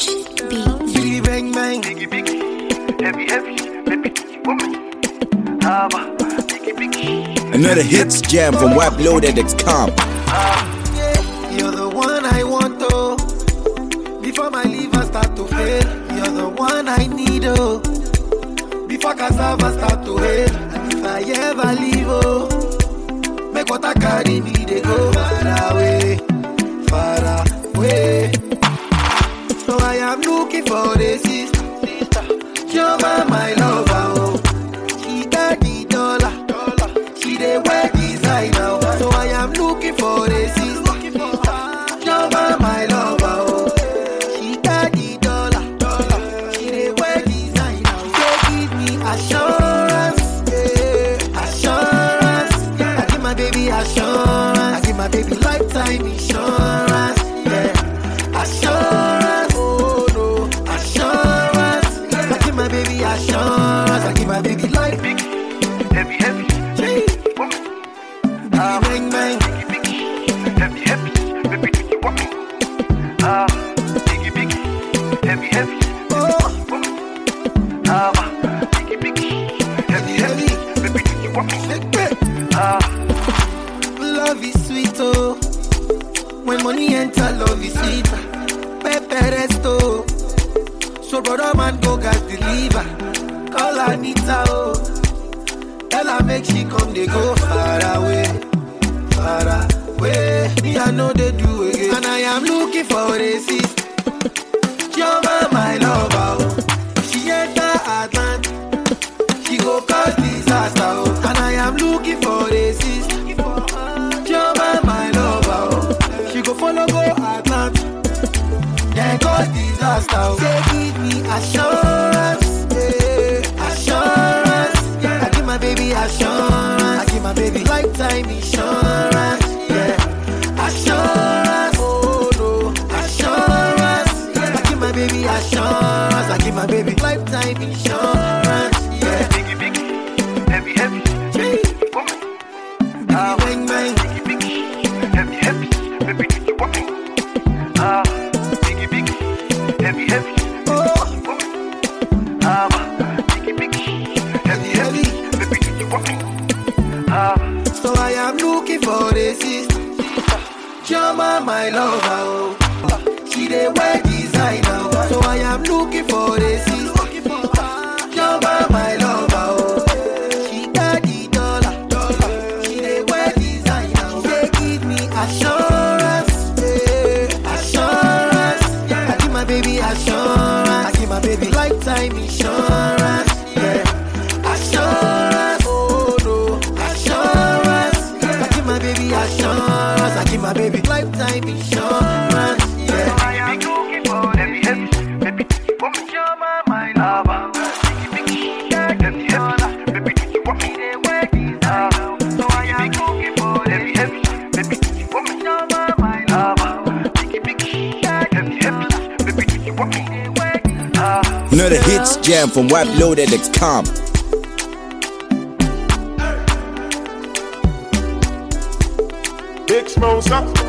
Biggie bang bang. Biggie biggie. Heavy heavy. Another hits jam from WebLoaded.com. Uh, yeah, you're the one I want though. Before my liver start to fail, you're the one I need oh. Before cassava start to fail, and if I ever leave oh. For a sister, Jehovah, my lover, oh. She got the dollar, she dey wear designer, oh. so I am looking for a sister. Jehovah, my lover, oh. She got the dollar, she dey wear designer, oh. so give me assurance, yeah, assurance. I give my baby assurance, I give my baby lifetime insurance, yeah, assurance, my baby I give my baby life. Heavy, heavy, Gee. Ah. Bang, bang. heavy, heavy, baby, do you want me? Ah, biggie, biggie, heavy, heavy, Oh, ah, biggie, biggie, heavy, heavy, baby, do you want me? shake it. Ah, Love is sweet, oh. When money enter, love is sweet. Pepe resto. So brother man go gas deliver. Call Anita, oh. Tell her make she come, they go far away, far away. Me I know they do again, and I am looking for a sister. Jehovah, my lover, oh. She enter Atlanta. She go cause disaster, oh. And I am looking for a sister. Jehovah, my lover, oh. She go follow go Atlanta. Then cause disaster, oh. Say give me assurance, my baby lifetime insurance, Jama, my lover, oh. She dey wear designer, oh. so I am looking for a sister. Jama, my lover, oh. She got the dollar, she dey wear designer. oh. Give me assurance, yeah. assurance. I give my baby assurance. I give my baby lifetime insurance, baby lifetime insurance, yeah. I am looking for heavy, heavy, baby, you want me? You're my, my lover. Biggie, biggie, heavy, heavy, baby, you want me? So I am looking for heavy, heavy, baby, want me? You're my, my lover. Biggie, biggie, heavy, heavy, baby, you want me? Another hits jam from WebLoaded.com. Big Smosa.